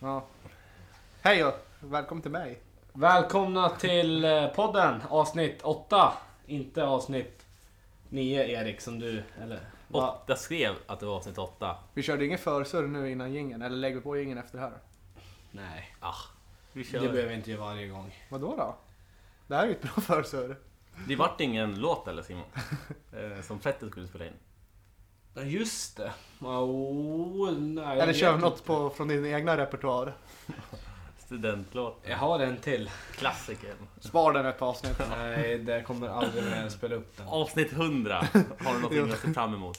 Ja. Hej och välkommen till mig. Välkomna till eh, podden avsnitt 8. Inte avsnitt 9 Erik som du, eller? Va? Skrev att det var avsnitt 8. Vi körde ingen försurr nu innan gingen eller lägger vi på gingen efter det här? Nej, Ah, vi det kör. behöver vi inte göra varje gång. Vadå då? Det här är ju ett bra försurr. Det vart ingen låt eller Simon? Eh, Som Petter skulle spela in. Ja just det. Oh, nej, Eller kör något på, från din egna repertoar. Studentlåt. Jag har en till. Klassikern. Spar den ett avsnitt. Nej, det kommer aldrig mer spela upp den. Avsnitt 100. Har du någonting att se fram emot?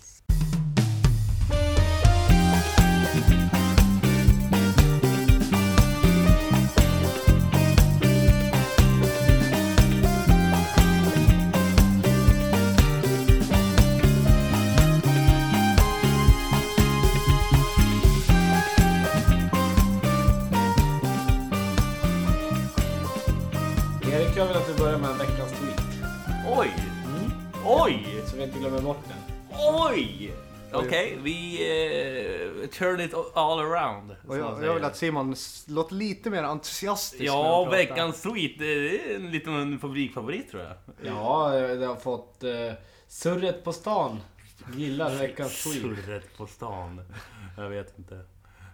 Oj! Så vi inte glömmer bort den. Oj! Okej, vi eh, turn it all around. Och jag, jag vill att Simon låter lite mer entusiastisk när Ja, pratar. veckans tweet. Det är en liten publikfavorit tror jag. Ja, jag har fått uh, surret på stan. Gillar veckans tweet. Surret på stan. Jag vet inte.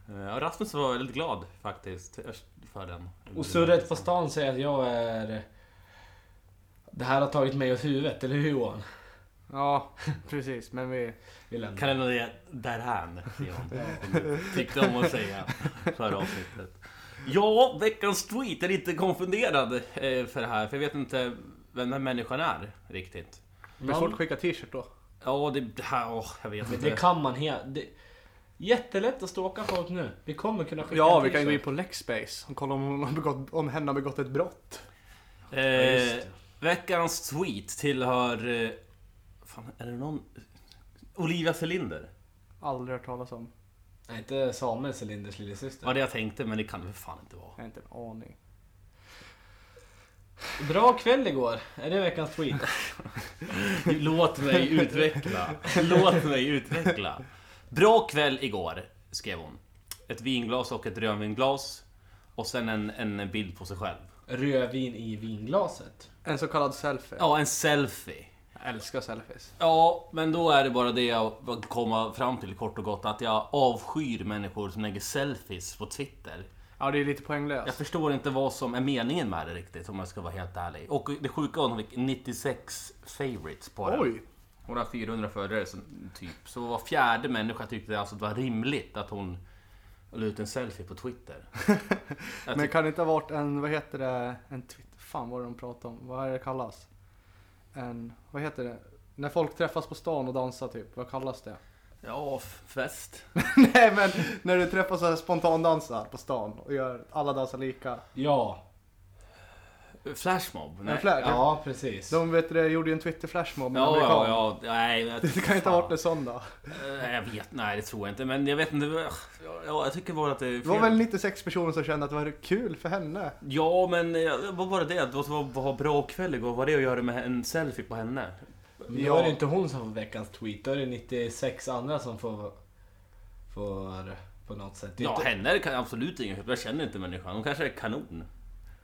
Eh, Rasmus var väldigt glad faktiskt för den. Och surret på stan säger att jag är... Det här har tagit mig åt huvudet, eller hur Johan? Ja, precis. Men vi... Vi lämnar. Kan ändå det därhän, Tyckte om att säga förra avsnittet. Ja, veckans tweet är lite konfunderad eh, för det här. För jag vet inte vem den här människan är riktigt. Det blir svårt att skicka t-shirt då. Ja, det, åh, jag vet inte. det kan man helt... Det... Jättelätt att stalka folk nu. Vi kommer kunna skicka Ja, vi kan ju gå in på Lexbase och kolla om, hon har begått, om hen har begått ett brott. Ja, Eh, det. Veckans tweet tillhör... Eh, fan, är det någon... Olivia Celinder. Aldrig hört talas om. Nej, inte Samuel Celinders Det lillasyster. var det jag tänkte, men det kan det för fan inte vara. Jag har inte en aning. Bra kväll igår. Är det veckans tweet? Låt mig utveckla. Låt mig utveckla. Bra kväll igår, skrev hon. Ett vinglas och ett rödvinglas. Och sen en, en bild på sig själv. Rödvin i vinglaset. En så kallad selfie. Ja, en selfie. Jag älskar selfies. Ja, men då är det bara det jag komma fram till kort och gott. Att jag avskyr människor som lägger selfies på Twitter. Ja, det är lite poänglöst. Jag förstår inte vad som är meningen med det riktigt, om jag ska vara helt ärlig. Och det sjuka var att hon fick 96 favorites på den. Oj! Hon har 400 följare, typ. Så var fjärde människa tyckte alltså att det var rimligt att hon la ut en selfie på Twitter. Men kan det inte ha varit en, vad heter det, en Twitter, fan vad de pratar om? Vad är det kallas? En, vad heter det? När folk träffas på stan och dansar typ, vad kallas det? Ja, fest. Nej men, när du träffas och spontandansar på stan och gör, alla dansar lika. Ja. Flashmob? Nej. Flash, Ja, precis. De vet du, gjorde ju en Twitter-flashmob med en Ja, amerikan. ja, ja, nej, jag- Det kan inte ha varit en sån då. Eh, Jag vet, nej det tror jag inte. Men jag vet inte. Ja, ja, jag tycker bara att det är Det var fel. väl 96 personer som kände att det var kul för henne. Ja, men eh, vad var det det? Vad var, vad bra kväll igår? Vad var det att göra med en selfie på henne? Men Då Ja. är det inte hon som får veckans tweet. Då är det 96 andra som får... Får... På något sätt. Det Ja, inte- henne kan jag absolut inget Jag känner inte människan. Hon kanske är kanon.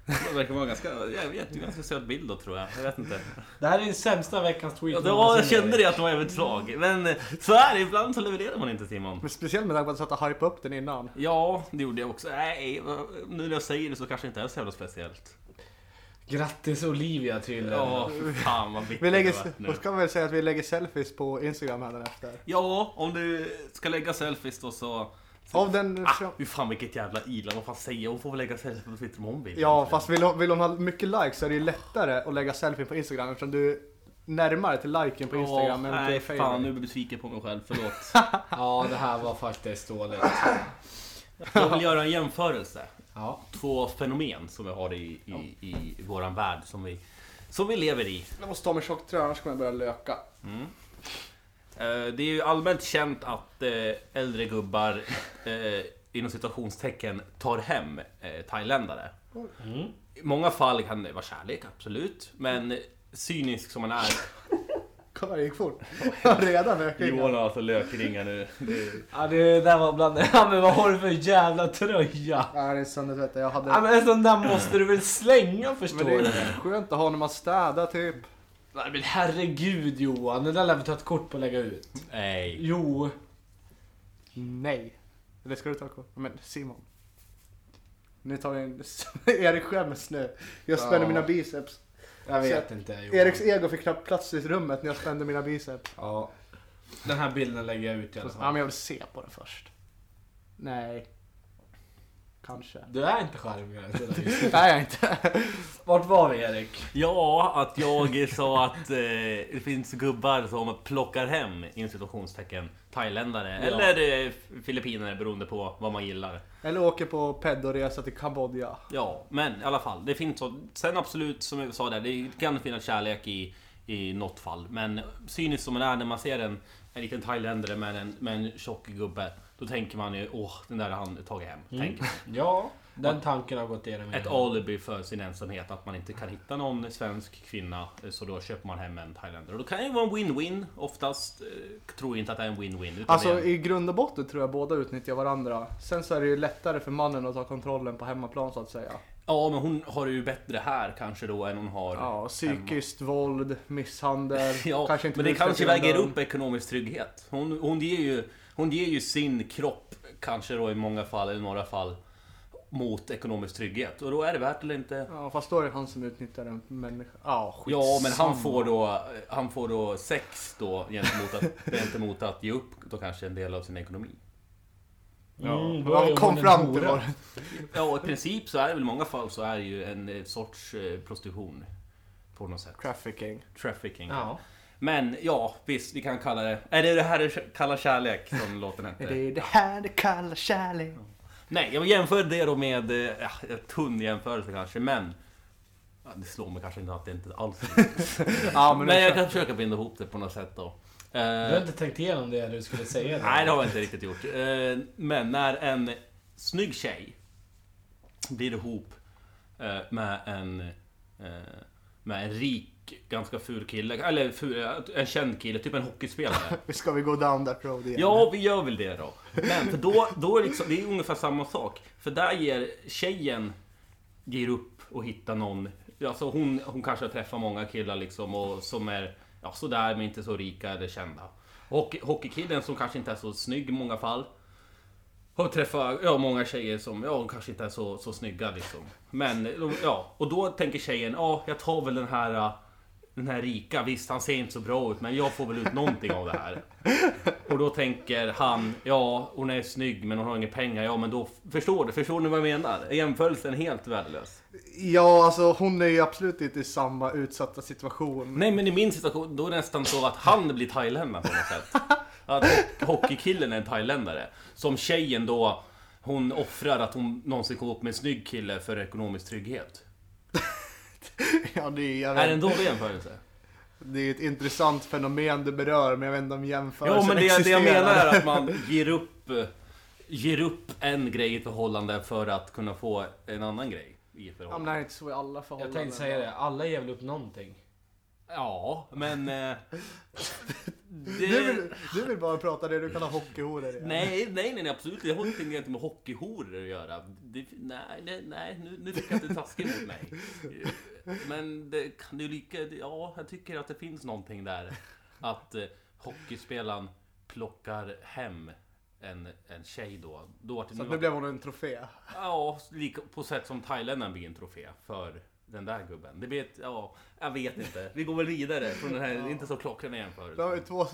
Det verkar vara ganska, jag vet, ganska söt bild då tror jag. Jag vet inte. Det här är den sämsta veckans tweet Ja, var, jag kände det att det var jävligt svag. Men eh, så är det, ibland så levererar man inte Simon. Men speciellt med tanke på att jag satt och hypade upp den innan. Ja, det gjorde jag också. Nej, nu när jag säger det så kanske det inte är så jävla speciellt. Grattis Olivia till... Ja, för fan vad Vi lägger, det då ska vi väl säga att vi lägger selfies på Instagram här efter. Ja, om du ska lägga selfies då så... Av den... Ah, fy fan vilket jävla ila, vad fan säger? Hon får väl lägga selfies på Twitter om hon vill. Ja, fast vill hon, vill hon ha mycket likes så är det ju lättare att lägga selfie på Instagram eftersom du är närmare till liken på Instagram än Nej, till fan nu blir jag besviken på mig själv, förlåt. Ja, det här var faktiskt dåligt. Jag vill göra en jämförelse. Ja. Två fenomen som vi har i, i, i våran värld som vi, som vi lever i. Jag måste ta mig tjocktröja annars kommer jag börja löka. Eh, Det är ju allmänt känt att eh, äldre gubbar eh, inom situationstecken tar hem thailändare. Mm. I många fall kan det vara kärlek, absolut. Men cynisk som man är Kolla det gick fort. Redan ökningen. Johan har alltså lökringar nu. Det... Ja det där var bland Ja men vad har du för jävla tröja? Ja det är söndertvättad. Jag hade... Ja men en sån där måste du väl slänga förstår Men det du? är skönt att ha när man städar typ. Nej men herregud Johan, det där lär vi ta ett kort på och lägga ut. Nej. Jo. Nej. Eller ska du ta kort? Men Simon. Nu tar vi en... Erik med snö. Jag spänner Ja. mina biceps. Jag vet Så- inte Johan. Eriks ego fick knappt plats i rummet när jag spände mina biceps. Ja. Den här bilden lägger jag ut i alla Ja fall. men jag vill se på den först. Nej. Kanske. Du är inte. Nej jag är inte. Vart var vi Erik? Ja, att jag sa att eh, det finns gubbar som plockar hem, inom situationstecken, thailändare Ja. eller eh, filippinare beroende på vad man gillar. Eller åker på pedoresa till Kambodja. Ja, men i alla fall. Det finns så. Sen absolut, som jag sa där, det kan finnas kärlek i, i något fall. Men cyniskt som man är när man ser en, en liten thailändare med en, med en tjock gubbe. Då tänker man ju, åh, den där har han tagit hem. Tänker man. Ja, den tanken har gått igenom. Ett alibi för sin ensamhet, att man inte kan hitta någon svensk kvinna. Så då köper man hem en thailändare. Och då kan det ju vara en win-win. Oftast eh, tror jag inte att det är en win-win. Alltså är- i grund och botten tror jag båda utnyttjar varandra. Sen så är det ju lättare för mannen att ta kontrollen på hemmaplan så att säga. Ja, men hon har det ju bättre här kanske då än hon har Ja, psykiskt våld, misshandel. Ja, kanske inte men det kanske väger upp ekonomisk trygghet. Hon, hon, ger ju, hon ger ju sin kropp, kanske då i många fall, eller några fall, mot ekonomisk trygghet. Och då är det värt eller inte. Ja, fast då är det han som utnyttjar en människa. Ja, skitsamma. Ja, men han får då, han får då sex då gentemot att, gentemot att ge upp då kanske en del av sin ekonomi. Mm, är Han hon kom fram till vad Ja, i princip så är det väl i många fall så är det ju en eh, sorts eh, prostitution. På något sätt. Trafficking. Trafficking. Ja. Men ja, visst, vi kan kalla det... Är det det här du kallar kärlek som låten Är hette? det det här det kallar kärlek? Nej, jag jämför det då med... eh, Ja, en tunn jämförelse kanske, men... Ja, det slår mig kanske inte att det inte alls Ja, Men, men, jag kan försöka binda ihop det på något sätt då. Du har Eh, inte tänkt igenom det du skulle säga? då? nej, det har jag inte riktigt gjort. Eh, men när en snygg tjej blir ihop eh, med en... eh, Med en rik, ganska ful kille, eller ful, en känd kille, typ en hockeyspelare. Ska vi gå down that road igen? Ja, vi gör väl det då. Men för då, då är det, liksom, det är ungefär samma sak. För där ger tjejen ger upp och hittar någon. Alltså hon, hon kanske har träffat många killar liksom och som är ja, sådär men inte så rika eller kända. Och hockeykillen som kanske inte är så snygg i många fall. Har träffat ja, många tjejer som ja, kanske inte är så, så snygga liksom. Men ja, och då tänker tjejen ja, jag tar väl den här den här rika, visst han ser inte så bra ut men jag får väl ut någonting av det här. Och då tänker han, ja hon är snygg men hon har inga pengar. Ja men då, förstår du? Förstår ni vad jag menar? Är jämförelsen helt värdelös? Ja, alltså hon är ju absolut inte i samma utsatta situation. Nej men i min situation, då är det nästan så att han blir thailändare på något sätt. Att ho- hockeykillen är en thailändare. Som tjejen då, hon offrar att hon någonsin kommer upp med en snygg kille för ekonomisk trygghet. Ja, det är, jag Är det en vet, dålig jämförelse? det är ett intressant fenomen du berör, men jag vet inte om jämförelsen Ja men det, det jag existerar. menar är att man ger upp, ger upp en grej i förhållande för att kunna få en annan grej i Ja, men det här är inte så i alla förhållanden. Jag tänkte säga det, alla ger väl upp någonting? Ja, men... eh, Du det, vill, du vill bara prata det du kallar hockeyhoror igen. nej, nej, nej, absolut. Det har ingenting med hockeyhoror att göra. Det, nej, nej, nej, nu, nu tycker jag att du är taskig mot mig. Men det kan ju lika... Ja, jag tycker att det finns någonting där. Att eh, hockeyspelaren plockar hem en, en tjej då. då det- Så nu blev hon en trofé. Ja, lika, på sätt som thailändaren blir en trofé för den där gubben. Det blir ett, ja, jag vet inte. Vi går väl vidare från den här inte så klockrena Då har vi jämförelsen. två,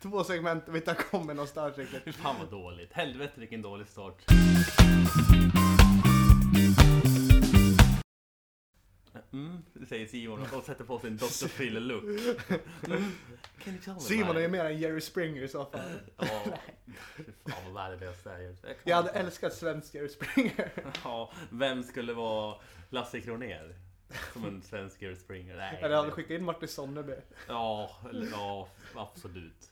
två segment vi inte har kommit någonstans riktigt. Fan vad dåligt. Helvete vilken dålig start. Mm, säger Simon och sätter på sin Dr. Phil-look. Mm, can you tell me Simon är ju mer än Jerry Springer i så fall. Ja, fy fan vad värdelöst det är. Jag hade älskat svensk Jerry Springer. Ja, vem skulle vara Lasse Kronér? Som en svensk Jerry Springer? Nej. Eller hade skickat in Martin Sonneby. Ja, ja, absolut.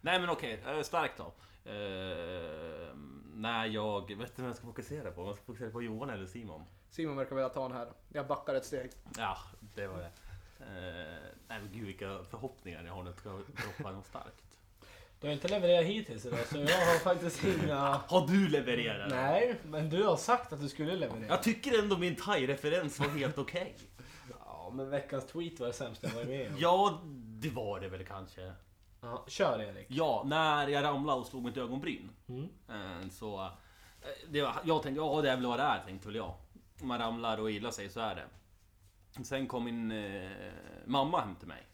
Nej men okej, eh, starkt då. Eh, när jag, vet du vem jag ska fokusera på? Jag ska fokusera på Johan eller Simon? Simon verkar vilja ta den här. Jag backar ett steg. Ja, det var det. nej men gud vilka förhoppningar jag har nu att det ska droppa något starkt. Du har inte levererat hittills idag så jag har faktiskt inga... Har du levererat? Nej, men du har sagt att du skulle leverera. Jag tycker ändå min thai-referens var helt okej. Ja, men veckans tweet var det sämsta jag varit med om. Ja, det var det väl kanske. Ja, kör Erik. Ja, när jag ramlade och slog mitt ögonbryn. Mm. Eh, Så... eh, Det var, jag tänkte, ja det är väl vad det är, tänkte väl jag. Om man ramlar och illa sig så är det. Sen kom min eh, mamma hem till mig.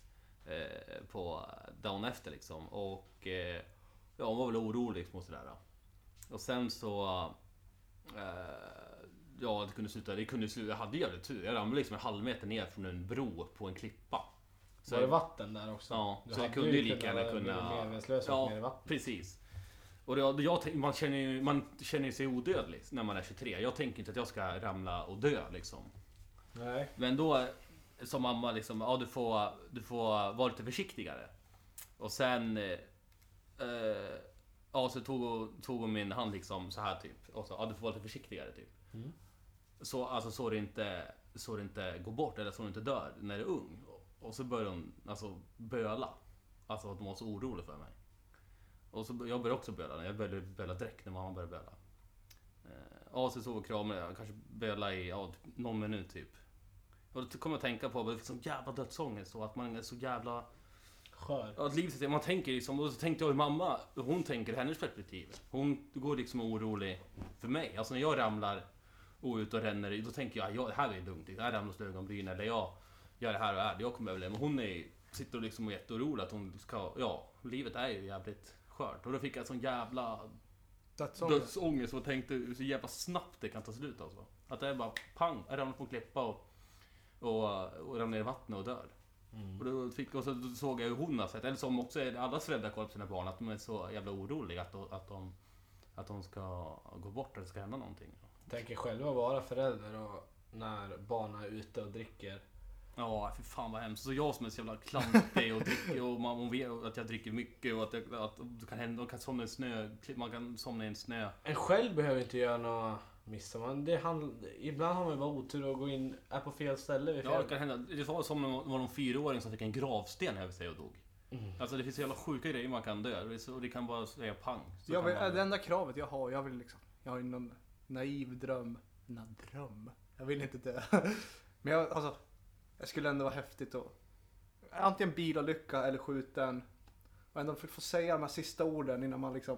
Eh, på dagen efter liksom. Och eh, ja, hon var väl orolig liksom och sådär. Och sen så... Eh, ja, det kunde sluta. Det kunde sluta. Jag hade jävligt tur. Jag ramlade liksom en halv meter ner från en bro på en klippa. Så var det vatten där också? Ja, Du så det kunde ju lika gärna kunna... medvetslös Ja, ner i vattnet. precis. Och det, jag, man, känner ju, man känner sig odödlig när man är 23. Jag tänker inte att jag ska ramla och dö liksom. Nej. Men då som mamma liksom, ja du får, du får vara lite försiktigare. Och sen... Eh, eh, ja, så tog, hon- tog hon min hand liksom så här typ. Och så, ja du får vara lite försiktigare typ. Mm. Så, alltså, så, det inte, så det inte går bort eller så du inte dör när du är ung. Och så började hon alltså, böla. Alltså att hon var så orolig för mig. Och så, jag började också böla. Jag började böla direkt när mamma började böla. Eh, Ja, så sov och kramade jag. Kanske böla i ja, typ någon minut typ. Och då kom jag att tänka på att det sån jävla dödsångest och att man är så jävla... Skör. Ja, att livet. Man tänker liksom... Och så tänkte jag hur mamma, hon tänker, hennes perspektiv. Hon går liksom orolig för mig. Alltså när jag ramlar och ut och ränner, då tänker jag, ja, det här är lugnt. Det här ramlar och slår ögonbryn eller jag gör det här och det här. Jag kommer överleva. Men hon är, sitter och liksom är jätteorolig att hon ska... Ja, livet är ju jävligt skört. Och då fick jag sån jävla Dödsångest. dödsångest och tänkte hur så jävla snabbt det kan ta slut alltså. Att det är bara pang, jag ramlar på en klippa och, och, och ramlar ner i vattnet och dör. Mm. Och, då fick, och så då såg jag hur hon har sett, eller som också är allas föräldrar kollar på sina barn, att de är så jävla oroliga att, att, de, att de ska gå bort eller ska hända någonting. Tänker själva vara förälder och när barnen är ute och dricker. Ja, för fan vad hemskt. Så jag som är så jävla klantig och dricker och man, man vet att jag dricker mycket och att, jag, att det kan hända, man kan somna i en snö, man kan somna i en snö. En själv behöver inte göra några missar. Man, det handl- ibland har man ju bara otur och gå in, är på fel ställe vid fel... Ja, det kan hända. Det var som när man var någon fyraåring som fick en gravsten över sig och dog. Mm. Alltså det finns så jävla sjuka grejer man kan dö. Det, så, det kan bara säga pang. Så Jag vill, man- det enda kravet jag har, jag vill liksom, jag har ju någon naiv dröm. Nej, dröm? Jag vill inte dö. Men jag, alltså, jag skulle ändå vara häftigt att antingen bilolycka eller skjuten. Och ändå få säga de här sista orden innan man liksom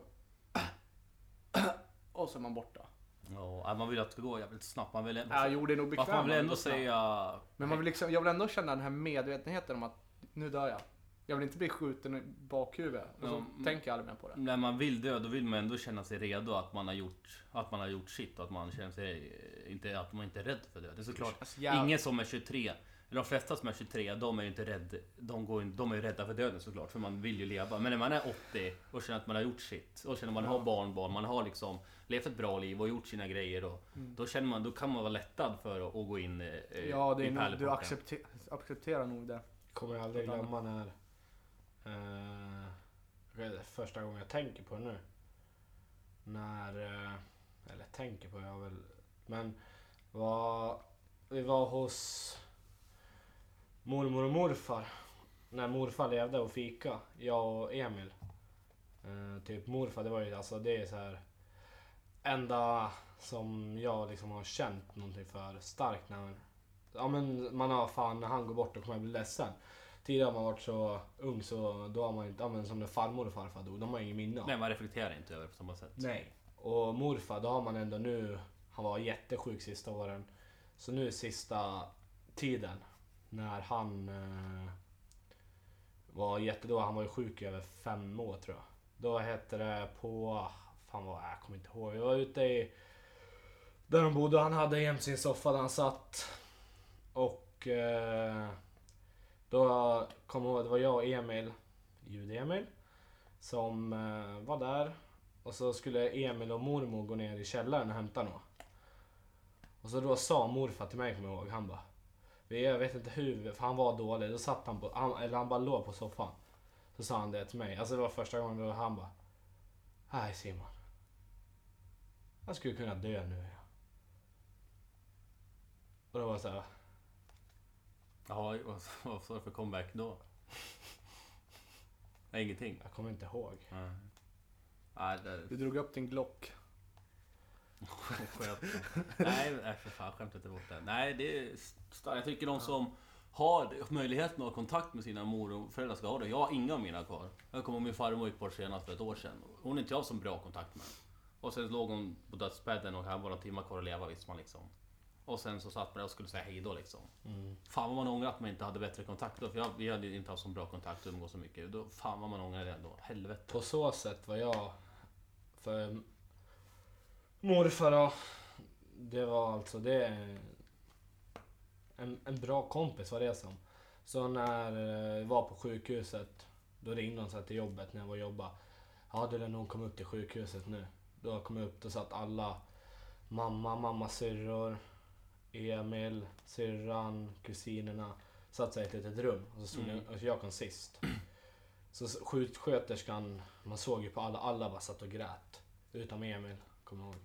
och så är man borta. Ja, man vill att det ska gå jävligt snabbt. Man vill, Ja, jo, det är nog bekvämt. Man vill ändå säga... Men man vill liksom, jag vill ändå känna den här medvetenheten om att nu dör jag. Jag vill inte bli skjuten i bakhuvudet. Och så Ja, tänker jag aldrig mer på det. När man vill dö, då vill man ändå känna sig redo att man har gjort, att man har gjort sitt och att man känner sig inte, att man inte är rädd för det. Det är såklart, Alltså, jävlar. ingen som är 23, eller de flesta som är 23, de är ju inte rädda, de, går, in- de är ju rädda för döden såklart, för man vill ju leva. Men när man är 80 och känner att man har gjort sitt, och känner att man har barnbarn, man har liksom levt ett bra liv och gjort sina grejer, och då känner man, då kan man vara lättad för att, att gå in eh, Ja, det i är nog, du accepter, accepterar nog det. Kommer jag aldrig glömma när... Eh, första gången jag tänker på det nu. När... Eh, eller tänker på, jag väl... Men var, vi var hos mormor och morfar. När morfar levde och fika. Jag och Emil. Eh, typ morfar, det var ju alltså det är så här enda som jag liksom har känt någonting för starkt när man, ja men man har fan när han går bort då kommer jag bli ledsen. Tidigare har man varit så ung så då har man inte, ja men som när farmor och farfar dog, de har ingen minne av. Nej, man reflekterar inte över det på samma sätt. Nej. Och morfar, då har man ändå nu, han var jättesjuk sista åren. Så nu sista tiden, när han eh, var jättedålig, han var ju sjuk i över fem år tror jag. Då hette det på, fan vad, jag kommer inte ihåg. Jag var ute i, där de bodde, han hade jämt sin soffa där han satt. Och eh, då kom jag ihåg, det var jag och Emil, ljud-Emil, som eh, var där. Och så skulle Emil och mormor gå ner i källaren och hämta något. Och så då sa morfar till mig, kommer jag ihåg, han bara jag vet inte hur, för han var dålig. Då satt han på, han, eller han bara låg på soffan. Så sa han det till mig. Alltså det var första gången då han bara Nej Simon. Jag skulle kunna dö nu. Ja. Och då var det så här. Ja, vad sa du för comeback då? Nej, ingenting. Jag kommer inte ihåg. Nej, det Du drog upp din Glock. Nej, nej för fan, skämt inte bort det. Nej, det är starkt. Jag tycker de som har möjligheten att ha kontakt med sina mor och föräldrar ska ha det. Jag har inga av mina kvar. Jag kommer min farmor gick bort senast för ett år sedan. Hon är inte jag som bra kontakt med. Och sen låg hon på dödsbädden och hade bara några timmar kvar att leva visste man liksom. Och sen så satt man där och skulle säga hejdå liksom. Fan vad man ångrar att man inte hade bättre kontakt då. För jag, vi hade inte haft så bra kontakt och umgås så mycket. Då, fan vad man ångrar det ändå. Helvete. På så sätt var jag för morfar då, det var alltså det en, en bra kompis var det som. Så när jag var på sjukhuset, då ringde de så till jobbet när jag var och jobbade. Ja du, någon kom upp till sjukhuset nu. Då kom jag upp, då satt alla mamma, mammas syrror, Emil, syrran, kusinerna. Satt sig i ett litet rum och så stod Mm. jag, och jag kom sist. Så sjuksköterskan, man såg ju på alla, alla bara satt och grät. Utom Emil, kommer jag ihåg.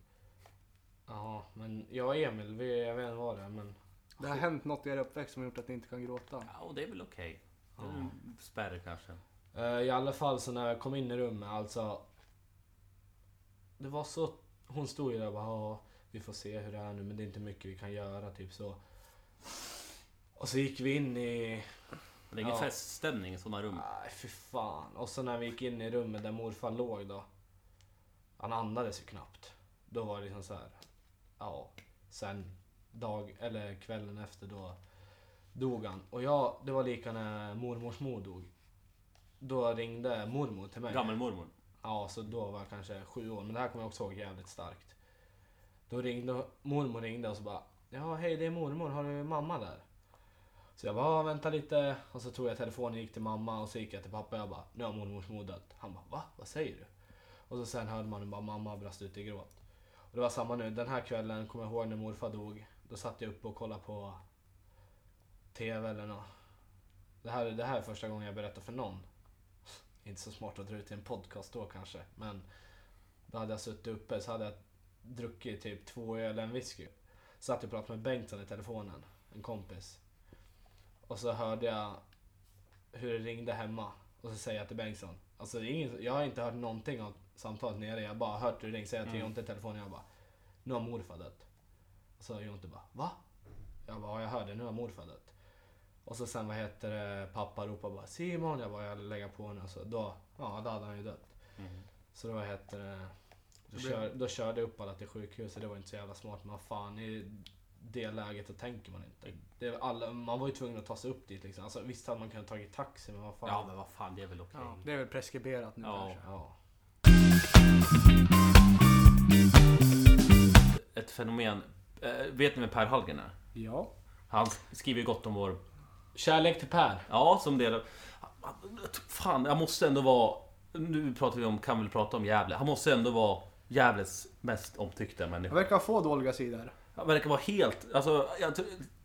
Ja, men jag och Emil, vi, jag vet inte vad det är men... Det har hänt något i er uppväxt som har gjort att ni inte kan gråta. Ja, och det är väl okej. Det är väl en spärr kanske. Eh, I alla fall så när jag kom in i rummet, alltså... Det var så... Hon stod ju där och bara ja, vi får se hur det är nu men det är inte mycket vi kan göra, typ så. Och så gick vi in i... Det är ingen Ja. feststämning i sådana rum. Nej, fy fan. Och så när vi gick in i rummet där morfar låg då. Han andades ju knappt. Då var det liksom så här. Ja, sen dag, eller kvällen efter då dog han. Och jag, det var lika när mormors mor dog. Då ringde mormor till mig. Gammelmormor. Ja, så då var jag kanske sju år. Men det här kommer jag också ihåg jävligt starkt. Då ringde mormor ringde och så bara Ja, hej det är mormor. Har du mamma där? Så jag bara, "Ja, vänta lite. Och så tog jag telefonen gick till mamma och så gick jag till pappa jag bara, nu har mormors mor dött. Han bara, va? Vad säger du? Och så sen hörde man bara mamma brast ut i gråt. Och det var samma nu. Den här kvällen kommer jag ihåg när morfar dog. Då satt jag uppe och kollade på TV eller något. Det här, det här är första gången jag berättar för någon. Inte så smart att dra ut i en podcast då kanske. Men då hade jag suttit uppe så hade jag druckit typ två öl och en whisky. Satt och pratade med Bengtsson i telefonen, en kompis. Och så hörde jag hur det ringde hemma. Och så säger jag till Bengtsson. Alltså ingen, jag har inte hört någonting av samtalet nere. Jag bara hört hur det ringde. Säger jag till Jonte i telefonen. Jag bara. Nu har morfar dött. Och så Jonte bara. Va? Jag bara. Ja, jag hörde. Nu har morfar dött. Och så sen vad heter det. Pappa ropar bara Simon. Jag bara. Jag lägger på nu. Så då. Ja, då hade han ju dött. Mm. Så då heter det. Då, kör, då körde jag upp alla till sjukhuset. Det var inte så jävla smart. Men vad fan i det läget då tänker man inte. Det alla, man var ju tvungen att ta sig upp dit liksom. Alltså, visst hade man kunnat tagit taxi men vad fan. Ja, men vad fan, det är väl okej. Ja, det är väl preskriberat nu Ja. kanske. Ja. Ett fenomen. Eh, vet ni vem Per Hallgren är? Ja. Han skriver ju gott om vår... Kärlek till Per. Ja, som del av... Fan, jag måste ändå vara... Nu pratar vi om, kan väl prata om Gävle. Han måste ändå vara Gävles mest omtyckta Jag människa. verkar få dåliga sidor. Han verkar vara helt... Alltså, jag,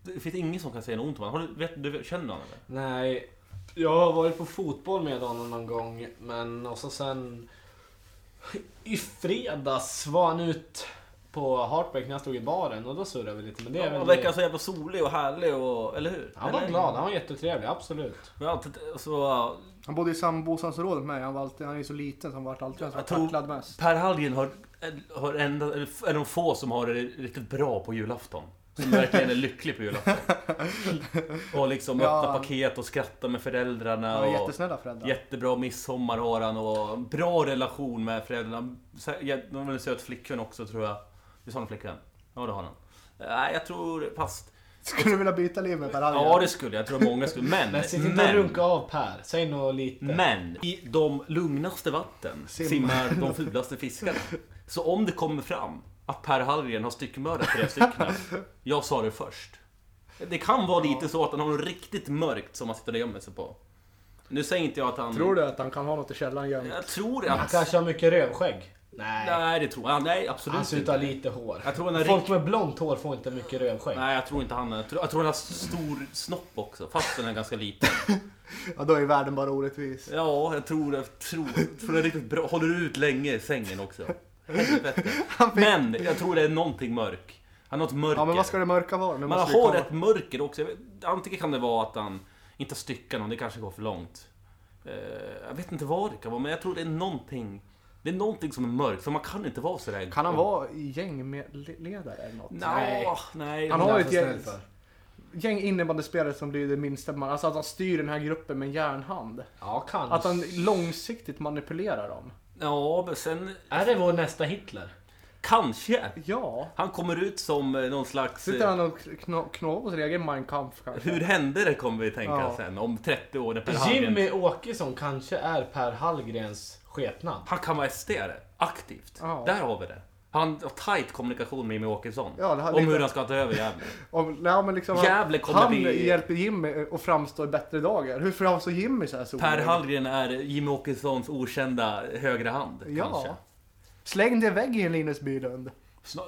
det finns ingen som kan säga något ont om honom. Har du, vet, du känner du honom eller? Nej, jag har varit på fotboll med honom någon gång. Men och så sen... I fredags var han ut på Heartbreak när jag stod i baren och då surrade vi lite. Men det är Han väl verkar det. så jävla solig och härlig och... Eller hur? Han var Eller? glad, han var jättetrevlig, absolut. Men alltid, så, Han bodde i samma bostadsområde med mig. Han, var alltid, han är så liten så han vart alltid den som tacklad mest. Per Hallgren har, har enda, eller är de få som har det riktigt bra på julafton. Som verkligen är lycklig på julafton. Och liksom Ja. öppna paket och skratta med föräldrarna. Har och jättesnälla föräldrar. Jättebra midsommar har han och bra relation med föräldrarna. De har en söt flickvän också tror jag. Visst har han en flickvän? Ja det har han. Nej jag tror, fast... Skulle du vilja byta liv med Per Hallgren? Ja det skulle jag, jag tror många skulle. Men, Men sitt inte och runka av Per, säg något lite. men i de lugnaste vatten Simmar. simmar de fulaste fiskarna. Så om det kommer fram att Per Hallgren har styckmördat tre stycken. Jag sa det först. Det kan vara lite så att han har något riktigt mörkt som han sitter och gömmer sig på. Nu säger inte jag att han... Tror du att han kan ha något i källaren gömt? Jag tror Han att... kanske har mycket rövskägg. Nej. Nej, det tror jag Nej, absolut Han ser ut att ha lite hår. Jag tror han har Folk med blont hår får inte mycket rövskägg. Nej, jag tror inte han... Jag tror, jag tror han har stor snopp också, fast den är ganska liten. Ja, då är världen bara orättvis. Ja, jag tror det. Tror, tror det är riktigt bra. Håller ut länge i sängen också. Helvete. Men jag tror det är någonting mörk. Han har ett mörker. Ja men vad ska det mörka vara? Nu Man har komma- ett mörker också. Vet- Antingen kan det vara att han inte styckar någon, det kanske går för långt. Eh, jag vet inte vad det kan vara, men jag tror det är någonting. Det är någonting som är mörkt, för man kan inte vara så rädd. Kan han vara gängledare eller något? Nej, nej. Han har jag ett gäng, gäng innebandyspelare som blir det minsta man... Alltså att han styr den här gruppen med en järnhand. Ja, kanske. Att han långsiktigt manipulerar dem. Ja, men sen... Är det vår nästa Hitler? Kanske. Ja. Han kommer ut som eh, någon slags... Sitter eh, han och kno- knåpar på sin egen Mein Kampf kanske? Hur hände det kommer vi tänka Ja. sen. Om 30 år när Per Hallgren... Jimmy Åkesson kanske är Per Hallgrens skepnad. Han kan vara SD aktivt. Ja. Där har vi det. Han har tajt kommunikation med Jimmy Åkesson. Ja, det har om lite- hur han ska ta över Gävle. Om, nej, men liksom, han, Gävle kommer han bli- hjälper Jimmy att framstå i bättre dagar. Hur framstår Jimmy så här solig? Per Hallgren är Jimmy Åkessons okända högra hand. Ja. Kanske. Släng det i väggen Linus Bylund. Snart,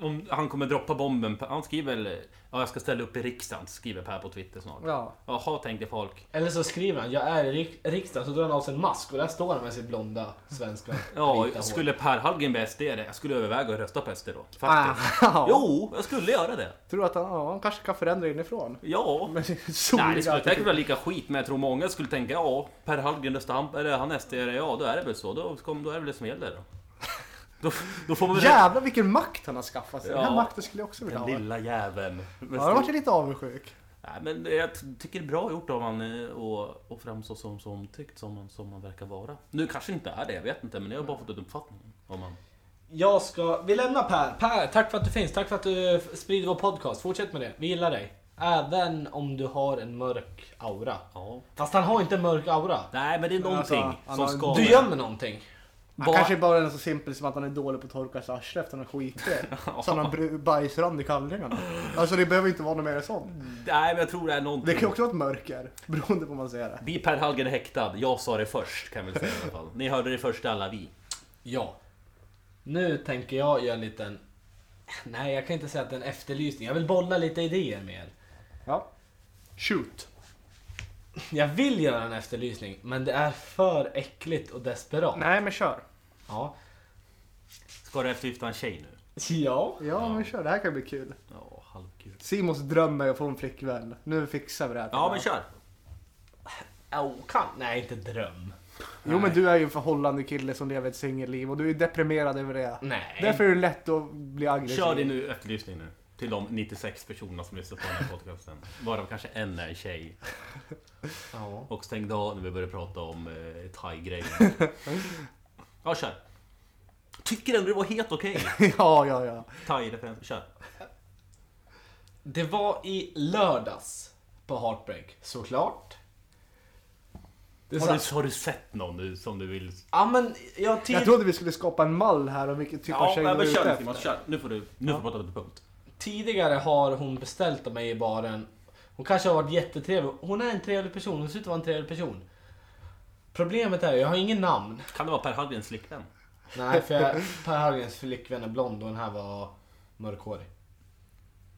om han kommer droppa bomben. Han skriver väl... Ja, jag ska ställa upp i riksdagen, skriver Per på Twitter snart. Ja. Jaha, tänkte folk. Eller så skriver han, jag är i rik- riksdagen, så drar han av sig en mask och där står han med sitt blonda svenska Ja, skulle Per Hallgren bli SD, jag skulle överväga att rösta på SD då. Ah, Faktiskt. ja. Jo, jag skulle göra det. Tror att han, ja, han kanske kan förändra inifrån. Ja. Med sin Nej, det skulle säkert vara lika skit, men jag tror många skulle tänka ja, Per Hallgren röstar han, eller han SD, ja då är det väl så. Då, då är det väl det som gäller då. Då, då får man väl... Jävlar vilken makt han har skaffat sig. Den här Ja. makten skulle jag också vilja Den ha. lilla jäveln. Men Ja, jag vart lite avundsjuk. Nej, men jag tycker det är bra gjort av han eh, och, och framstå som, som tyckt som man, som man verkar vara. Nu kanske inte är det, jag vet inte, men jag har bara fått en uppfattning om han. Jag ska... Vi lämnar Per. Per, tack för att du finns. Tack för att du sprider vår podcast. Fortsätt med det. Vi gillar dig. Även om du har en mörk aura. Ja. Fast han har inte en mörk aura. Nej, men det är Alltså, någonting han som ska... Du gömmer någonting. Han Bara- kanske bara är så simpel som att han är dålig på att torka sitt arsle efter han har skitit. Så han har bajsrand i kallingarna. Alltså det behöver inte vara något mer än sånt. Nej, men jag tror det är någonting. Det kan också vara ett mörker. Beroende på hur man ser det. Vi Per Hallgren är häktad. Jag sa det först kan väl säga i alla fall. Ni hörde det först alla vi. Ja. Nu tänker jag göra en liten... Nej, jag kan inte säga att det är en efterlysning. Jag vill bolla lite idéer med er. Ja. Shoot. Jag vill göra en efterlysning, men det är för äckligt och desperat. Nej men kör. Ja. Ska du eftergifta en tjej nu? Ja. Ja men kör, det här kan bli kul. Ja, halvkul. Simons dröm är att få en flickvän. Nu fixar vi det här. Ja, men kör. Oh, kan... Nej, inte dröm. Jo men du är ju en förhållande kille som lever ett singelliv och du är deprimerad över det. Nej. Därför är det lätt att bli aggressiv. Kör din nu efterlysning nu. Till de 96 personerna som lyssnar på den här podcasten. Varav kanske en är en tjej. Ja. Och stängde av när vi började prata om eh, thai-grejen. Ja, kör. Tycker ändå det var helt okej. ja, ja, ja. Thai-referens. Kör. Det var i lördags på Heartbreak, såklart. Det Har satt... du, har du sett någon nu som du vill... Ja men jag tid... Jag trodde vi skulle skapa en mall här om vilken typ av Ja, tjej men du är ute kör efter. Simon, kör. Nu får du, nu får du prata på punkt. Tidigare har hon beställt av mig i baren. Hon kanske har varit jättetrevlig. Hon är en trevlig person. Hon ser ut att vara en trevlig person. Problemet är, jag har ingen namn. Kan det vara Per Hallgrens flickvän? Nej, för jag, Per Hallgrens flickvän är blond och den här var mörkhårig.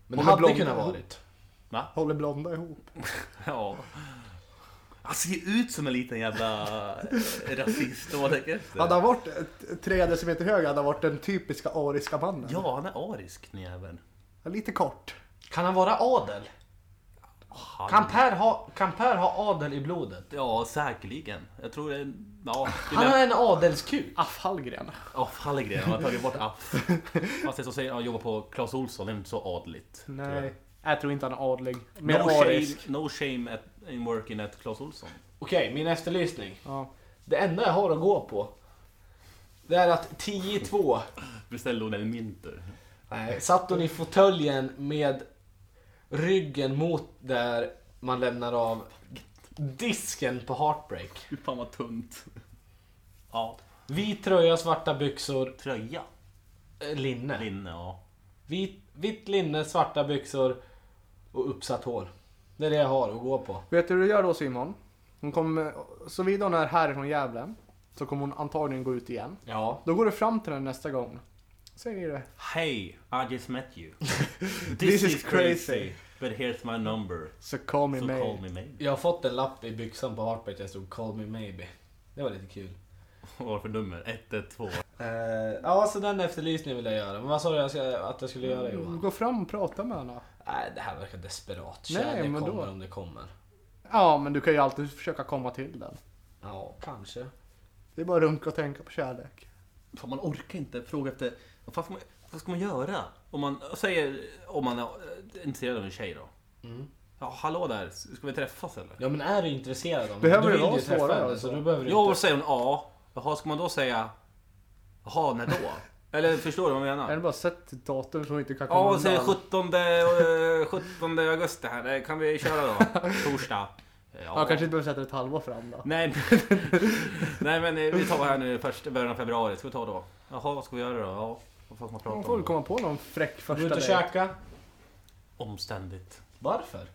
Men det Hon är hade blond. kunnat varit. Va? Håller blonda ihop. Ja. Han ser ut som en liten jävla eh, rasist om man tänker efter. Hade han varit ett- tre decimeter hög hade han varit den typiska ariska mannen. Ja, han är arisk den jäveln. Lite kort. Kan han vara adel? Han... Kan Per ha, kan per ha adel i blodet? Ja, säkerligen. Jag tror det... Ja, det Han har en adelskuk. Aff Hallgren. Aff Hallgren, han har tagit bort aff. Fast det som säger att jobba på Clas Ohlson, det är inte så adligt. tror jag. Nej. Jag tror inte han är adlig. Mer No shame, arisk. no shame at, in working at Clas Ohlson. Okej, min efterlysning. Ja. Det enda jag har att gå på. Det är att 10-2 Beställde hon en minter? Nej, satt hon i fåtöljen med ryggen mot där man lämnar av disken på Heartbreak. Fy fan vad tunt. Ja. Vit tröja, svarta byxor, Tröja? eh, linne. Linne, ja. Vit, vitt linne, svarta byxor och uppsatt hår. Det är det jag har att gå på. Vet du hur du gör då Simon? Hon kommer, såvida hon är härifrån Gävle, så kommer hon antagligen gå ut igen. Ja. Då går du fram till henne nästa gång. Säger det. Hey, I just met you. This, This is, is crazy. crazy. But here's my number. Så call me So May. call me maybe. Jag har fått en lapp i byxan på Heartbreak där det stod Call me maybe. Det var lite kul. Vad var det för nummer? 112. Eh, ja, så den efterlysningen vill jag göra. Men vad sa du att jag skulle göra Johan? Gå fram och prata med henne. Nej, det här verkar desperat. Nej, Kärlek men då- kommer om det kommer. Ja, men du kan ju alltid försöka komma till den. Ja, kanske. Det är bara att runka och tänka på kärlek. Fan, man orkar inte fråga efter... Vad, fan ska man, vad ska man göra? Om man säger om man är eh, intresserad av en tjej då. Mm. Ja, hallå där. Ska vi träffas eller? Ja, men är du intresserad av Behöver det vara du träffa svårare alltså? Så då behöver du Ja, och inte... säger hon ja. Jaha, ska man då säga... Jaha, när då? Eller förstår du vad jag Är det menar? bara sätt ett datum som inte kan komma Ja, undan? 17, eh, 17 augusti här. Kan vi köra då? Torsdag? Ja, kanske inte behöver sätta ett halvår fram då. Nej, nej men eh, vi tar här nu först början av februari. Ska vi ta då? Jaha, vad ska vi göra då? Ja, vad man prata Man får väl om? komma på någon fräck Gå första ut och dejt. käka. Omständigt. Varför?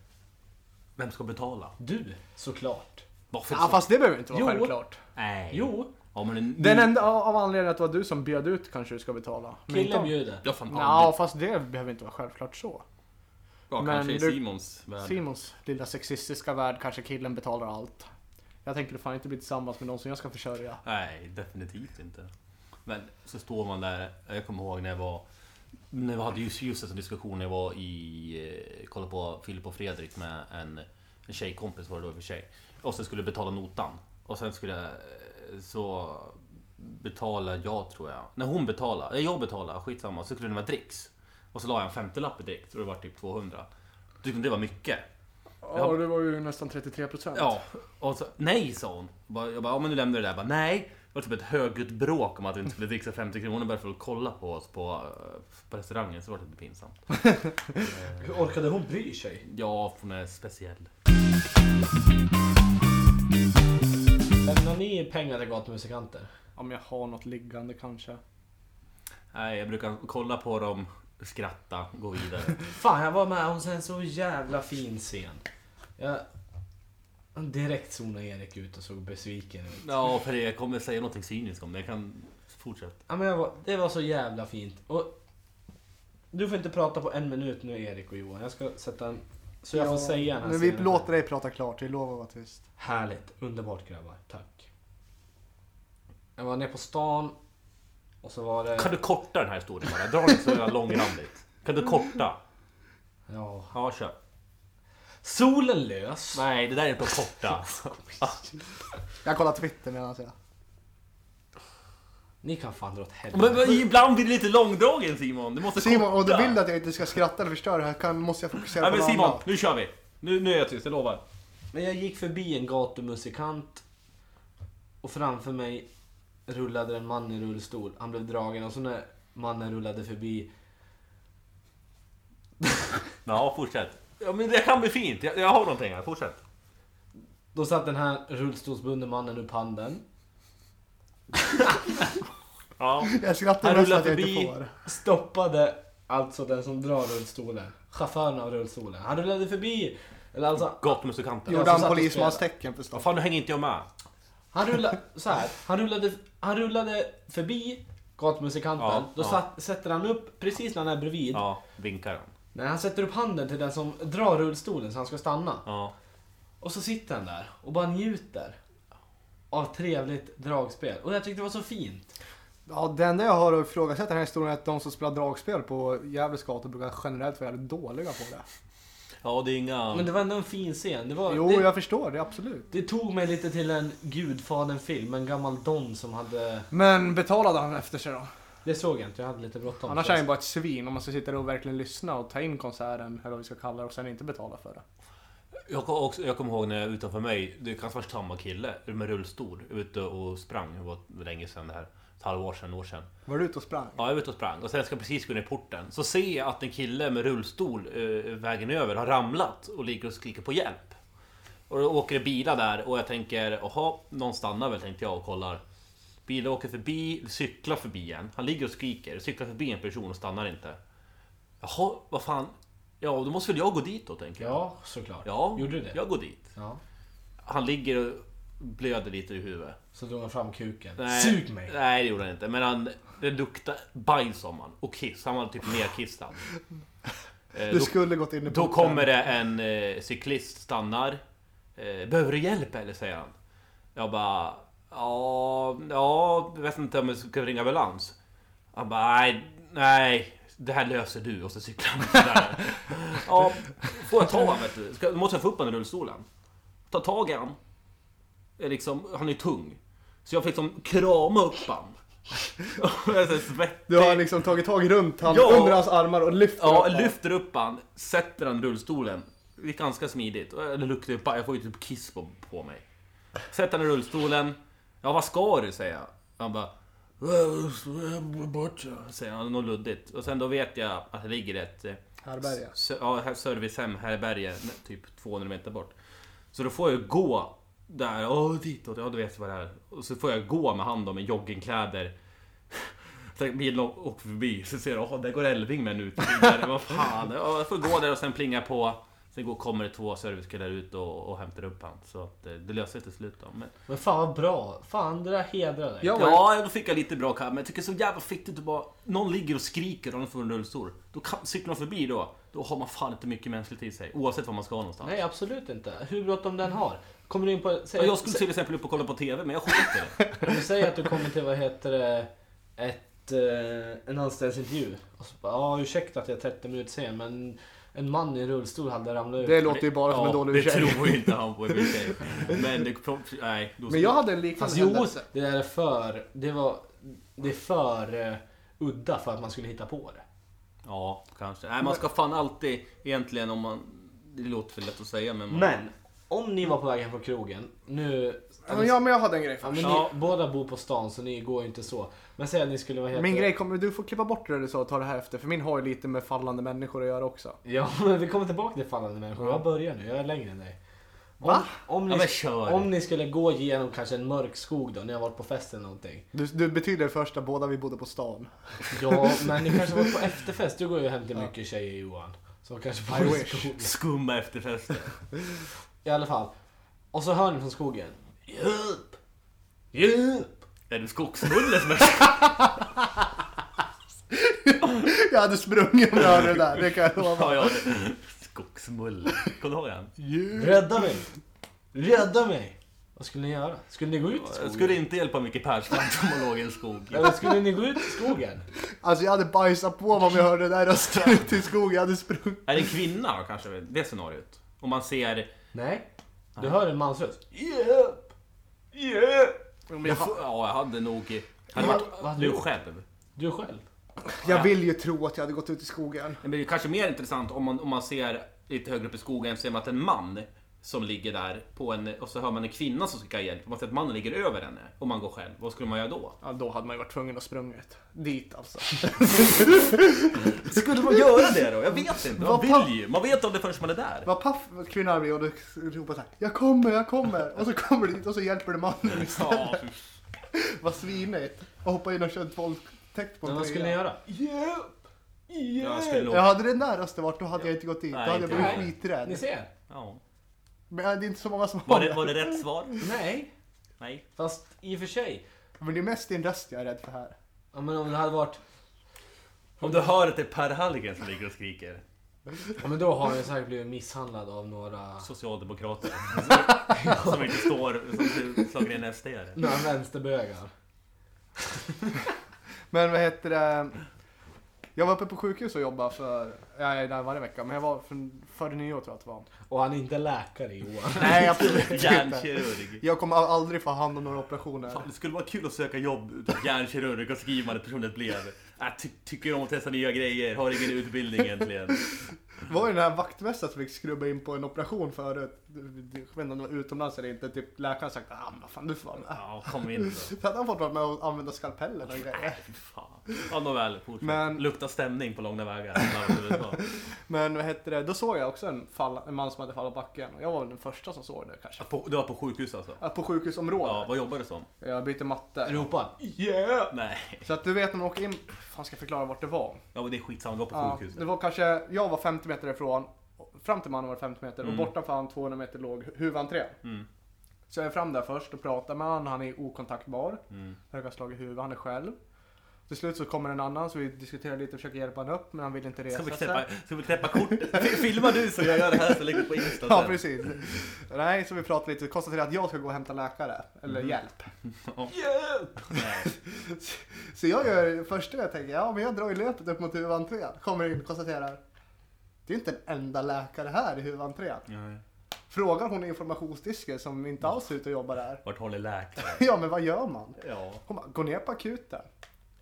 Vem ska betala? Du, såklart. Varför Ja, fast det behöver inte vara Jo. självklart. Nej. Jo, Ja, men en, Den enda av anledningen att det var du som bjöd ut kanske du ska betala. Men inte killen bjuder. Ja, fan, Ja, aldrig. fast det behöver inte vara självklart så. ja, men kanske i du- Simons värld. Simons lilla sexistiska värld kanske killen betalar allt. Jag tänker fan inte bli tillsammans med någon som jag ska försörja. Nej, definitivt inte. Men så står man där, jag kommer ihåg när jag var när vi hade just, just en diskussion när jag var i, eh, kollade på Filip och Fredrik med en, en tjejkompis var det då i och för sig. Och sen skulle jag betala notan. Och sen skulle jag, eh, så betala jag tror jag. När hon betalade, nej jag betalade, skitsamma. Så skulle det vara dricks. Och så la jag en femtelapp i dricks och det var typ 200. Tyckte hon det var mycket? Ja, det var ju nästan 33 procent. Ja, och så, nej sa hon. Jag bara, ja men nu lämnar du det där. Jag bara, nej. Var typ ett högljutt bråk om att vi inte skulle dricksa 50 kronor bara för att kolla på oss på, eh, på restaurangen. Så var det lite pinsamt. Hur orkade hon bry sig? Ja, hon är speciell. Lämnar ni pengar till gatumusikanter? Om jag har något liggande kanske. Nej, jag brukar kolla på dem, skratta, gå vidare. Fan, jag var med om en så jävla fin scen. Jag... Direkt zonade Erik ut och såg besviken ut. Ja, för jag kommer säga någonting cyniskt om det. Jag kan fortsätta. Ja, men jag var, det var så jävla fint. Och du får inte prata på en minut nu Erik och Johan. Jag ska sätta en... Så jag får säga den här Men vi scenen. låter dig prata klart, vi lovar att vara tyst. Härligt, underbart grabbar. Tack. Jag var nere på stan. Och så var det... Kan du korta den här historien bara? Dra den så långrandigt. Kan du korta? Ja. Ja, kör. Solen lös. Nej, det där är att korta. Jag kollar Twitter medan jag... Ni kan fan dra åt Men, helvete. men ibland blir det lite långdragen Simon. Du måste Simon, om du korta. vill att jag inte ska skratta eller förstöra det här kan, måste jag fokusera Nej på men något Simon, annat. nu kör vi. Nu, nu är jag tyst, jag lovar. Men jag gick förbi en gatumusikant. Och framför mig rullade en man i rullstol. Han blev dragen och så när mannen rullade förbi. Ja, fortsätt. Ja, men det kan bli fint. Jag, jag har någonting här, fortsätt. Då satt den här rullstolsbundne mannen upp handen. Ja. Jag skrattar Han mest rullar att jag förbi. inte får. Stoppade alltså den som drar rullstolen. Chauffören av rullstolen. Han rullade förbi. Eller alltså, Gatumusikanten. Ja, Gjorde som han och polismans tecken för Vad stopp? fan, nu hänger inte jag med. han rullade så här. Han rullade, han rullade förbi gatumusikanten. Ja, Då ja. Satt, sätter han upp precis när han är bredvid. Ja, vinkar han. Nej, han sätter upp handen till den som drar rullstolen så han ska stanna. Ja. Och så sitter han där och bara njuter av trevligt dragspel. Och jag tyckte det var så fint. Ja, det enda jag har att ifrågasätta i den här historien är att de som spelar dragspel på Gävles gator brukar generellt vara jävligt dåliga på det. Ja, det är inga... Men det var ändå en fin scen. Det, var, Jo, det, jag förstår det absolut. det tog mig lite till en Gudfadern-film. En gammal Don som hade... Men betalade han efter sig då? Det såg jag inte, jag hade lite bråttom. Annars är han bara ett svin om man ska sitta där och verkligen lyssna och ta in konserten, eller vad vi ska kalla det, och sen inte betala för det. Jag, kom också, jag kommer ihåg när jag utanför mig, det kanske var samma kille med rullstol, ute och sprang. Det var länge sedan det här. Ett halvår sedan, år sedan. Var du ute och sprang? Ja, jag var ute och sprang och sen ska jag precis gå ner i porten. Så ser jag att en kille med rullstol eh, vägen över har ramlat och ligger och skriker på hjälp. Och då åker det bilar där och jag tänker, jaha, någon stannar väl tänkte jag och kollar. Bilar åker förbi, cyklar förbi en. Han ligger och skriker, cyklar förbi en person och stannar inte. Jaha, vad fan. Ja, då måste väl jag gå dit då tänker jag. Ja, såklart. Ja, Gjorde du det? jag går dit. Ja. Han ligger och blöder lite i huvudet. Så drog han fram kuken. Nej, Sug mig! Nej, det gjorde han inte. Men han, det luktade bajs om han. Och kiss. Han var typ nerkissad. Eh, Du då, skulle gått in i då porten. kommer det en eh, cyklist, stannar. Eh, Behöver du hjälp eller? säger han. Jag bara... Ja, ja, jag vet inte om jag ska ringa ambulans. Han bara, nej, nej, det här löser du. Och så cyklar han sådär. Ja, får jag ta honom vet du? Ska, måste jag få upp honom i rullstolen? Ta tag i honom. Är Liksom, han är tung. Så jag fick liksom krama upp honom. Är. Du har liksom tagit tag runt han Ja. under hans armar och lyfter Ja, upp han. lyfter upp han, sätter han i rullstolen. Det gick ganska smidigt. Och Det luktar ju jag får ju typ kiss på, på mig. Sätter han i rullstolen. Ja, vad ska du? säger jag. Han bara... Bort, säger han, något luddigt. Och sen då vet jag att det ligger ett... eh, Härberge. s- Ja, servicehem, Härberge, typ 200 meter bort. Så då får jag gå där, åh ditåt, ja du vet vad det är. Och så får jag gå med han då med joggingkläder. Så bilen åker förbi, så ser jag, åh där går Elving med nu. Vad fan. Ja, jag får gå där och sen plinga på. Sen går, kommer det två servicekillar ut och, och hämtar upp han. Så att det, det löser sig till slut då. Men, Men fan vad bra. Fan det där hedrar dig. Ja, ja, då fick jag lite bra kam. Men jag tycker så jävla fittigt att bara... Någon ligger och skriker och de får en rullstol. Då kan, cyklar de förbi då. Då har man fan inte mycket mänskligt i sig. Oavsett var man ska någonstans. Nej absolut inte. Hur bråttom den har. Kommer du in på... Säg, Ja, jag skulle till exempel upp och kolla på TV, men jag skiter i det. Om du säger att du kommer till, vad heter det, ett, eh, en anställningsintervju. Och så bara, ja ursäkta att jag är 30 minuter sen men en man i en rullstol hade ramlat ut. Det låter ju bara som en dålig det ursäkt. tror ju inte han på i och för sig. Men det... Nej. Då Men jag hade en liknande Fast jo, händelse. det där är för, det var, det är för eh, udda för att man skulle hitta på det. Ja, kanske. Nej, man ska fan alltid egentligen om man... Det låter för lätt att säga, men... Man, Men, om ni var på väg hem från krogen, nu... Ja, men jag, men jag hade en grej Ja, först. men Ja. ni, båda bor på stan så ni går ju inte så. Men säg att ni skulle vara helt... Min grej kommer, du får klippa bort det du sa och ta det här efter. För min har ju lite med fallande människor att göra också. Ja, men vi kommer tillbaka till fallande människor. Jag börjar nu, jag är längre än dig. Om, Va? Om ni, Ja, men kör. om ni skulle gå igenom kanske en mörk skog då, ni har varit på fest eller någonting. Du, du betyder först att båda vi bodde på stan. Ja, men ni kanske varit på efterfest. Du går ju hem till mycket tjejer Johan. Så kanske I bor i wish. Skumma efterfester. I alla fall. Och så hör ni från skogen. Hjälp! Hjälp! Är det skogsmulle som är... Jag hade sprungit om jag hörde det där, det kan jag lova. Ja, ja, det. Skogsmulle. Kommer du ihåg han? Rädda mig! Rädda mig! Vad skulle ni göra? Skulle ni gå ut i Jag skogen? skulle inte hjälpa Micke Persbrandt om han låg i en skog. Eller skulle ni gå ut i skogen? Alltså jag hade bajsat på mig om jag hörde det där rösten ut i skogen. Jag hade sprungit. Är det en kvinna då kanske? Det scenariot? Om man ser... Nej. Du hör en mans röst. Hjälp! Hjälp! Men Jag ja, jag hade nog... Hade Vad- varit vad hade du du? själv. Du är själv. jag vill ju tro att jag hade gått ut i skogen. Men det är kanske mer intressant om man, om man ser lite högre upp i skogen, ser man att en man som ligger där på en, och så hör man en kvinna som ska ha hjälp. Man ser att mannen ligger över henne och man går själv. Vad skulle man göra då? Ja, då hade man ju varit tvungen att sprungit. Dit alltså. Skulle man göra det då? Jag vet inte. Man vill ju. Man vet om det förrän man är där. Vad paff kvinnan blir och du ropar såhär Jag kommer, jag kommer. Och så kommer du dit och så hjälper du mannen istället. Vad svinigt. Och hoppa in och köra ett våldtäkt på en vad skulle ni göra? Hjälp! jag skulle nog... Jag hade den där rösten varit, då hade jag inte gått dit. Nej, Då hade jag blivit jag. Ni skiträdd. ser. Ja. Men det är inte så många som Var har det, var det rätt svar? Nej. Nej. Fast i och för sig. Men det är mest din röst jag är rädd för här. Ja, men om det hade varit... Om du hör att det är Per Hallgren som ligger och skriker. Ja, men då har jag säkert blivit misshandlad av några... Socialdemokrater. Som inte står, som slagit in SD. Några vänsterbögar. Men vad heter det? Jag var uppe på sjukhus och jobbade för, jag är där varje vecka, men jag var för, före nyår tror jag att det var. Och han är inte läkare Johan. Nej absolut inte. Hjärnkirurg. Jag kommer aldrig få hand om några operationer. Fan, det skulle vara kul att söka jobb utav hjärnkirurg och skriva vad det personligt blev. Äh, ty tycker om att testa nya grejer, har ingen utbildning egentligen. Var ju den här vaktmästaren som fick skrubba in på en operation förut. Jag vet inte om det var utomlands eller inte. Typ läkaren sagt ah, vad fan du får vara med. Ja, kom in då. Så hade han fått vara med och använda skalpellen och grejer. Fy fan. Ja, nåväl, fortsätt. Men- Lukta stämning på långa vägar. Men vad hette det, då såg jag också en, fall, en man som hade fallit backen. Och jag var väl den första som såg det kanske. På, du var på sjukhus alltså? Ja, På sjukhusområdet. Ja, vad jobbar du som? Jag bytte matte. Ropa. Yeah! Nej. Så att du vet när man åker in, fan ska jag förklara vart det var? Ja, men det är skitsamma, du var på Ja, sjukhus. det var kanske, jag var 50 meter ifrån, fram till mannen var det 50 meter Mm. och bortanför han 200 meter låg huvudentrén. Mm. Så jag är fram där först och pratar med honom, han är okontaktbar. Mm. Höga slag i huvudet, han är själv. Till slut så kommer en annan så vi diskuterar lite och försöker hjälpa honom upp men han vill inte resa sig. ska vi knäppa kort? Filmar du så jag gör det här så lägger på Insta Ja sen. precis. Nej, så vi pratar lite och konstaterar att jag ska gå och hämta läkare. Eller Mhm. hjälp. Nej. Så jag gör det första jag tänker, ja men jag drar ju löpet upp mot huvudentrén. Kommer in och konstaterar. Det är inte en enda läkare här i huvudentrén. Nej. Frågar hon informationsdisken som inte alls är ute och jobbar där. Vart håller läkaren? Ja men vad gör man? Ja. Hon bara, går ner på akuten.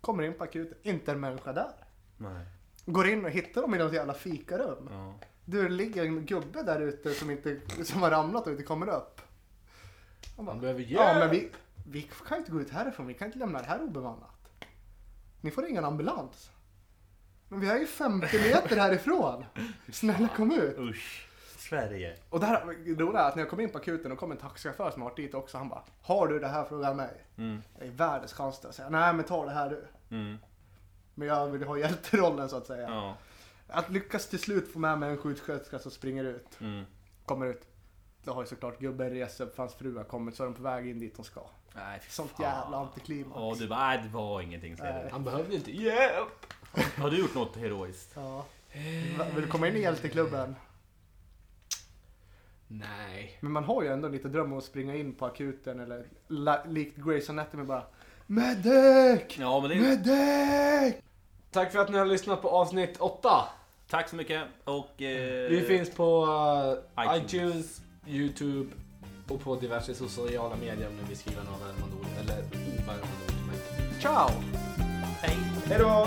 Kommer in på akuten, inte en människa där. Nej. Går in och hittar dem i något jävla fikarum. Ja. Du, det ligger en gubbe där ute som, inte, som har ramlat och inte kommer upp. Han bara, Han behöver hjälp. ja men vi, vi kan inte gå ut härifrån, vi kan inte lämna det här obemannat. Ni får ringa en ambulans. Men vi är ju 50 meter härifrån. Snälla kom ut. Usch. Sverige. Och det här roliga är att när jag kom in på akuten och kom en taxichaufför som har varit dit också. Han bara, har du det här? Frågar mig. Mm. Det är världens chans att säga, nej men ta det här du. Mm. Men jag vill ha hjälterollen så att säga. Ja. Att lyckas till slut få med mig en sjuksköterska som springer ut. Mm. Kommer ut. Då har ju såklart gubben rest upp för hans fru har kommit så är de på väg in dit de ska. Nej, Sånt jävla antiklimax. Ja, du bara, nej det var ingenting säger du. Han behövde inte hjälp. Har du gjort något heroiskt? Ja. Vill du komma in i hjälteklubben? Nej. Men man har ju ändå lite dröm om att springa in på akuten eller la- likt Grey's Anatomy bara Medic! Ja, men det är... Medic! Tack för att ni har lyssnat på avsnitt 8. Tack så mycket och... Eh... Vi finns på uh, iTunes. iTunes. YouTube och på diverse sociala medier om ni vill skriva några värmande ord eller ovärmande ord till mig. Ciao! Hej! Hejdå!